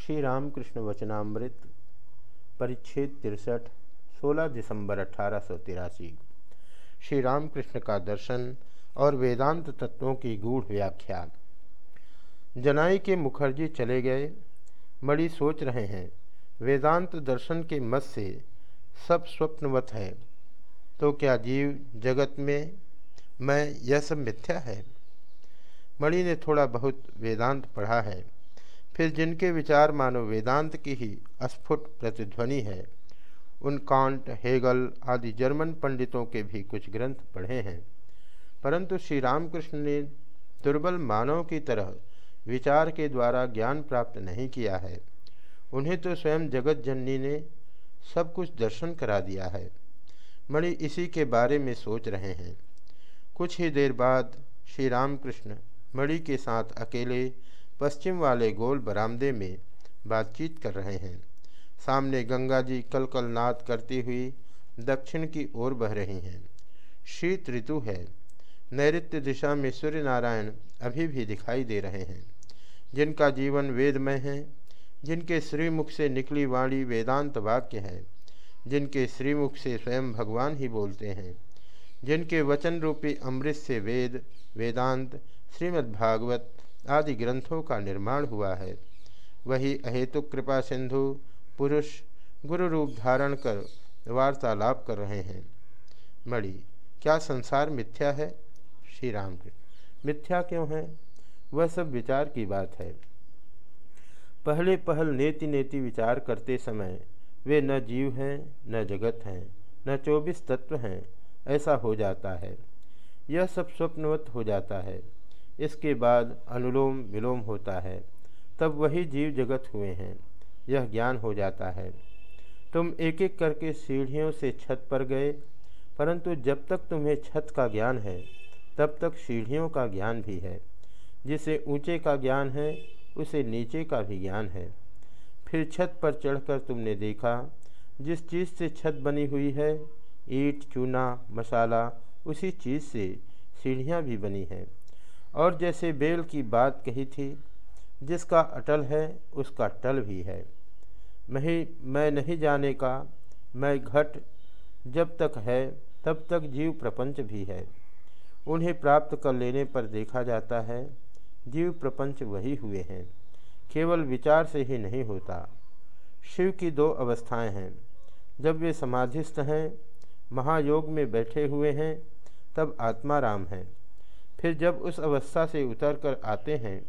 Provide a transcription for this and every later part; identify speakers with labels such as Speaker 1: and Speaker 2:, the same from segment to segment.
Speaker 1: श्री रामकृष्ण वचनामृत परिच्छेद तिरसठ 16 दिसंबर अठारह सौ तिरासी। श्री रामकृष्ण का दर्शन और वेदांत तत्वों की गूढ़ व्याख्या। जनाई के मुखर्जी चले गए। मणि सोच रहे हैं, वेदांत दर्शन के मत से सब स्वप्नवत है। तो क्या जीव जगत में मैं यह सब मिथ्या है? मणि ने थोड़ा बहुत वेदांत पढ़ा है। फिर जिनके विचार मानो वेदांत की ही अस्फुट प्रतिध्वनि है, उन कांट, हेगल आदि जर्मन पंडितों के भी कुछ ग्रंथ पढ़े हैं। परंतु श्री रामकृष्ण ने दुर्बल मानव की तरह विचार के द्वारा ज्ञान प्राप्त नहीं किया है। उन्हें तो स्वयं जगत जननी ने सब कुछ दर्शन करा दिया है। मणि इसी के बारे में सोच रहे हैं। कुछ ही देर बाद श्री रामकृष्ण मणि के साथ अकेले पश्चिम वाले गोल बरामदे में बातचीत कर रहे हैं। सामने गंगा जी कल कल नाद करती हुई दक्षिण की ओर बह रही हैं। शीत ऋतु है। नैत्य दिशा में सूर्य नारायण अभी भी दिखाई दे रहे हैं। जिनका जीवन वेदमय है, जिनके श्रीमुख से निकली वाणी वेदांत वाक्य है, जिनके श्रीमुख से स्वयं भगवान ही बोलते हैं, जिनके वचन रूपी अमृत से वेद, वेदांत, श्रीमद्भागवत आदि ग्रंथों का निर्माण हुआ है। वही अहेतुक कृपा सिंधु, पुरुष, गुरु रूप धारण कर वार्तालाप कर रहे हैं। मणि, क्या संसार मिथ्या है? श्री राम मिथ्या क्यों है? वह सब विचार की बात है। पहले पहल नेति नेति विचार करते समय वे न जीव हैं, न जगत हैं, न चौबीस तत्व हैं, ऐसा हो जाता है। यह सब स्वप्नवत हो जाता है। इसके बाद अनुलोम विलोम होता है। तब वही जीव जगत हुए हैं। यह ज्ञान हो जाता है। तुम एक एक करके सीढ़ियों से छत पर गए, परंतु जब तक तुम्हें छत का ज्ञान है, तब तक सीढ़ियों का ज्ञान भी है। जिसे ऊँचे का ज्ञान है, उसे नीचे का भी ज्ञान है। फिर छत पर चढ़कर तुमने देखा, जिस चीज़ से छत बनी हुई है, ईट, चूना, मसाला, उसी चीज़ से सीढ़ियाँ भी बनी हैं। और जैसे बेल की बात कही थी, जिसका अटल है, उसका टल भी है। मैं मैं नहीं जाने का, मैं घट, जब तक है, तब तक जीव प्रपंच भी है। उन्हें प्राप्त कर लेने पर देखा जाता है, जीव प्रपंच वही हुए हैं, केवल विचार से ही नहीं होता। शिव की दो अवस्थाएँ हैं, जब वे समाधिस्थ हैं, महायोग में बैठे हुए हैं, तब आत्मा राम हैं। फिर जब उस अवस्था से उतर कर आते हैं,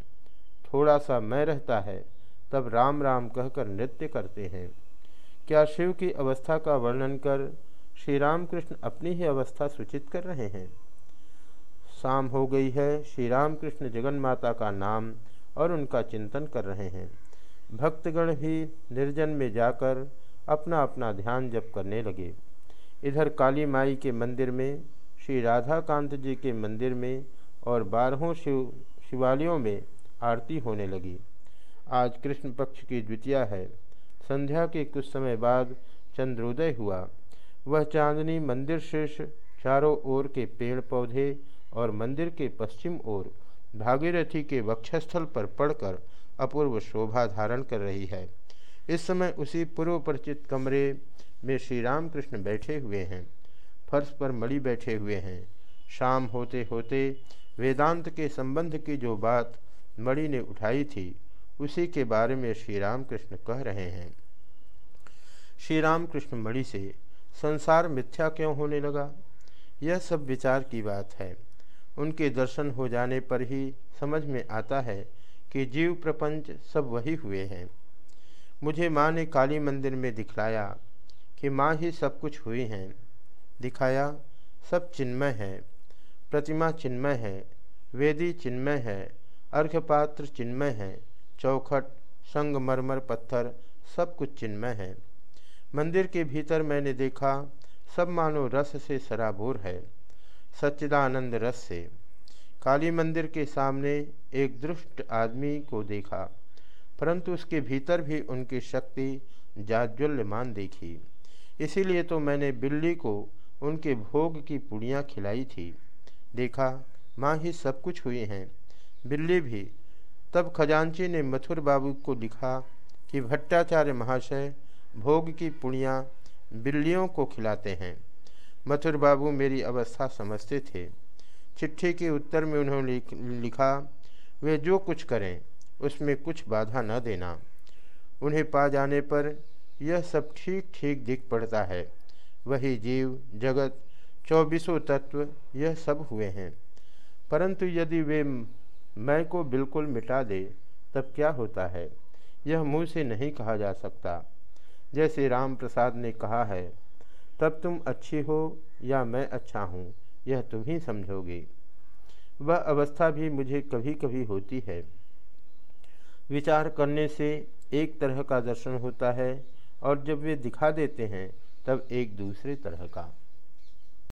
Speaker 1: थोड़ा सा मैं रहता है, तब राम राम कहकर नृत्य करते हैं। क्या शिव की अवस्था का वर्णन कर श्री रामकृष्ण अपनी ही अवस्था सूचित कर रहे हैं? शाम हो गई है, श्री रामकृष्ण जगन माता का नाम और उनका चिंतन कर रहे हैं। भक्तगण भी निर्जन में जाकर अपना अपना ध्यान जप करने लगे। इधर काली माई के मंदिर में, श्री राधाकांत जी के मंदिर में और बारहों शिव, शिवालयों में आरती होने लगी। आज कृष्ण पक्ष की द्वितीया है। संध्या के कुछ समय बाद चंद्रोदय हुआ। वह चांदनी मंदिर शीर्ष चारों ओर के पेड़ पौधे और मंदिर के पश्चिम ओर भागीरथी के वक्षस्थल पर पड़कर अपूर्व शोभा धारण कर रही है। इस समय उसी पूर्व परिचित कमरे में श्री रामकृष्ण बैठे हुए हैं। फर्श पर मणि बैठे हुए हैं। शाम होते होते वेदांत के संबंध की जो बात मणि ने उठाई थी, उसी के बारे में श्री रामकृष्ण कह रहे हैं। श्री रामकृष्ण मणि से संसार मिथ्या क्यों होने लगा? यह सब विचार की बात है। उनके दर्शन हो जाने पर ही समझ में आता है कि जीव प्रपंच सब वही हुए हैं। मुझे माँ ने काली मंदिर में दिखलाया कि माँ ही सब कुछ हुई हैं। दिखाया, सब चिन्मय है। प्रतिमा चिन्मय है, वेदी चिन्मय है, अर्घपात्र चिन्मय है, चौखट संगमरमर पत्थर, सब कुछ चिन्मय है। मंदिर के भीतर मैंने देखा, सब मानो रस से सराबोर है, सच्चिदानंद रस से। काली मंदिर के सामने एक दृष्ट आदमी को देखा, परंतु उसके भीतर भी उनकी शक्ति जाज्वल्यमान देखी। इसीलिए तो मैंने बिल्ली को उनके भोग की पुड़ियाँ खिलाई थी। देखा, माँ ही सब कुछ हुई हैं। बिल्ली भी। तब खजांची ने मथुर बाबू को लिखा कि भट्टाचार्य महाशय भोग की पुड़ियाँ बिल्लियों को खिलाते हैं। मथुर बाबू मेरी अवस्था समझते थे। चिट्ठी के उत्तर में उन्होंने लिखा वे जो कुछ करें, उसमें कुछ बाधा न देना। उन्हें पा जाने पर यह सब ठीक ठीक दिख पड़ता है। वही जीव, जगत चौबीसों तत्व यह सब हुए हैं। परंतु यदि वे मैं को बिल्कुल मिटा दे, तब क्या होता है? यह मुँह से नहीं कहा जा सकता। जैसे राम प्रसाद ने कहा है, तब तुम अच्छी हो या मैं अच्छा हूँ, यह तुम ही समझोगे। वह अवस्था भी मुझे कभी कभी होती है। विचार करने से एक तरह का दर्शन होता है, और जब वे दिखा देते हैं, तब एक दूसरे तरह का।